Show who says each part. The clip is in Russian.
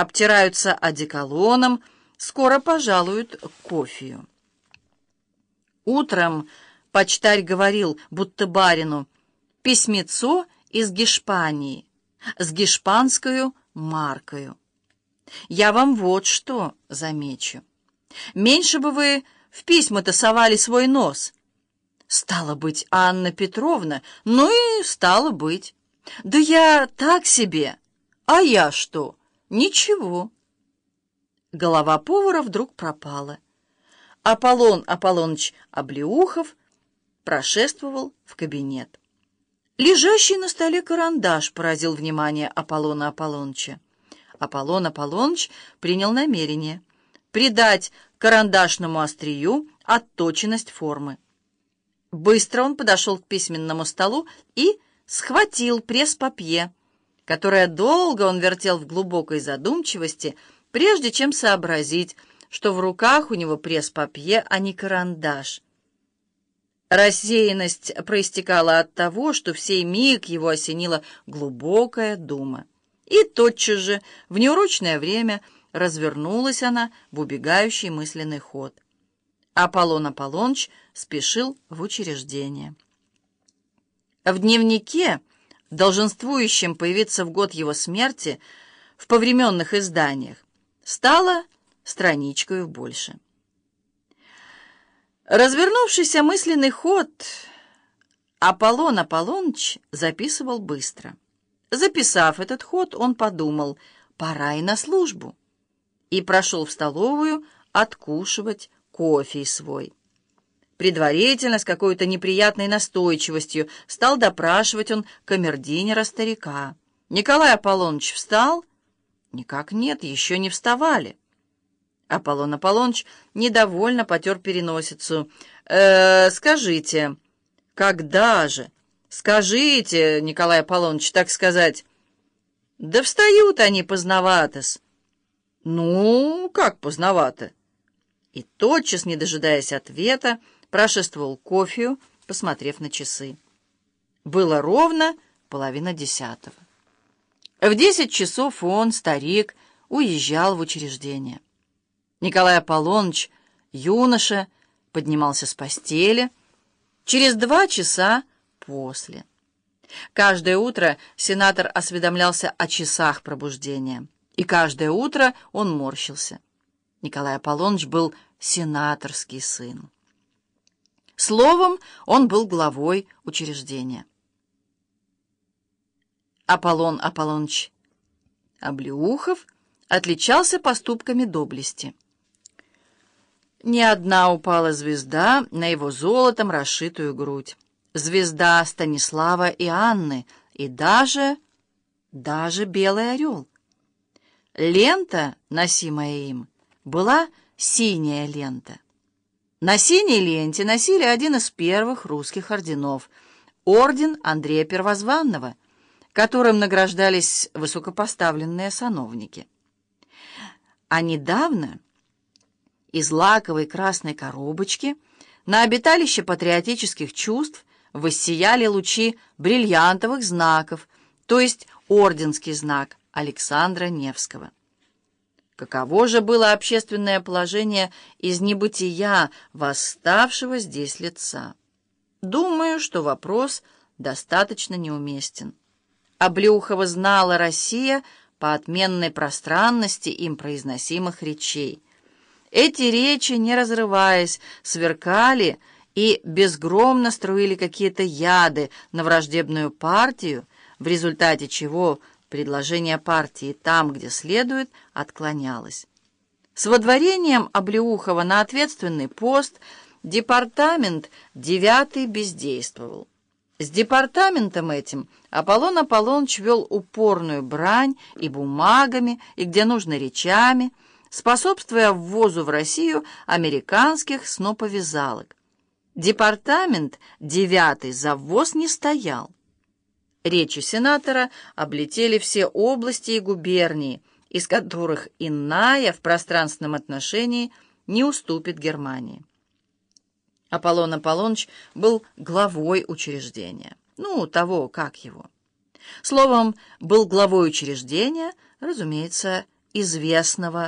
Speaker 1: обтираются одеколоном, скоро пожалуют кофею. Утром почтарь говорил, будто барину, письмецо из Гешпании, с гешпанскую маркою. Я вам вот что замечу. Меньше бы вы в письма-то совали свой нос. Стало быть, Анна Петровна, ну и стало быть. Да я так себе. А я что? Ничего. Голова повара вдруг пропала. Аполлон Аполлоныч Облеухов прошествовал в кабинет. Лежащий на столе карандаш поразил внимание Аполлона Аполлоныча. Аполлон Аполлоныч принял намерение придать карандашному острию отточенность формы. Быстро он подошел к письменному столу и схватил пресс-папье, которое долго он вертел в глубокой задумчивости, прежде чем сообразить, что в руках у него пресс-папье, а не карандаш. Рассеянность проистекала от того, что в сей миг его осенила глубокая дума. И тотчас же, в неурочное время, развернулась она в убегающий мысленный ход. Аполлон Аполлоныч спешил в учреждение. В дневнике, долженствующем появиться в год его смерти, в повременных изданиях, стало страничкою больше. Развернувшийся мысленный ход Аполлон Аполлоныч записывал быстро. Записав этот ход, он подумал, пора и на службу, и прошел в столовую откушивать кофе свой. Предварительно, с какой-то неприятной настойчивостью, стал допрашивать он камердинера-старика. Николай Аполлоныч встал? Никак нет, еще не вставали. Аполлон Аполлоныч недовольно потер переносицу. «Э, «Скажите, когда же? Скажите, Николай Аполлоныч, так сказать». «Да встают они поздновато-с». «Ну, как поздновато?» И тотчас, не дожидаясь ответа, прошествовал кофею, посмотрев на часы. Было ровно половина десятого. В десять часов он, старик, уезжал в учреждение. Николай Аполлоныч, юноша, поднимался с постели через два часа после. Каждое утро сенатор осведомлялся о часах пробуждения, и каждое утро он морщился. Николай Аполлоныч был сенаторский сын. Словом, он был главой учреждения. Аполлон Аполлоныч Облеухов отличался поступками доблести. Ни одна упала звезда на его золотом расшитую грудь. Звезда Станислава и Анны, и даже, даже белый орел. Лента, носимая им, была синяя лента. На синей ленте носили один из первых русских орденов — орден Андрея Первозванного, которым награждались высокопоставленные сановники. А недавно из лаковой красной коробочки на обиталище патриотических чувств воссияли лучи бриллиантовых знаков, то есть орденский знак Александра Невского. Каково же было общественное положение из небытия восставшего здесь лица? Думаю, что вопрос достаточно неуместен. Облеухова знала Россия по отменной пространности им произносимых речей – эти речи, не разрываясь, сверкали и безгромно струили какие-то яды на враждебную партию, в результате чего предложение партии там, где следует, отклонялось. С водворением Облеухова на ответственный пост департамент девятый бездействовал. С департаментом этим Аполлон Аполлоныч вел упорную брань и бумагами, и, где нужно, речами, способствуя ввозу в Россию американских сноповязалок. Департамент девятый за ввоз не стоял. Речи сенатора облетели все области и губернии, из которых иная в пространственном отношении не уступит Германии. Аполлон Аполлоныч был главой учреждения. Ну, того, как его. Словом, был главой учреждения, разумеется, известного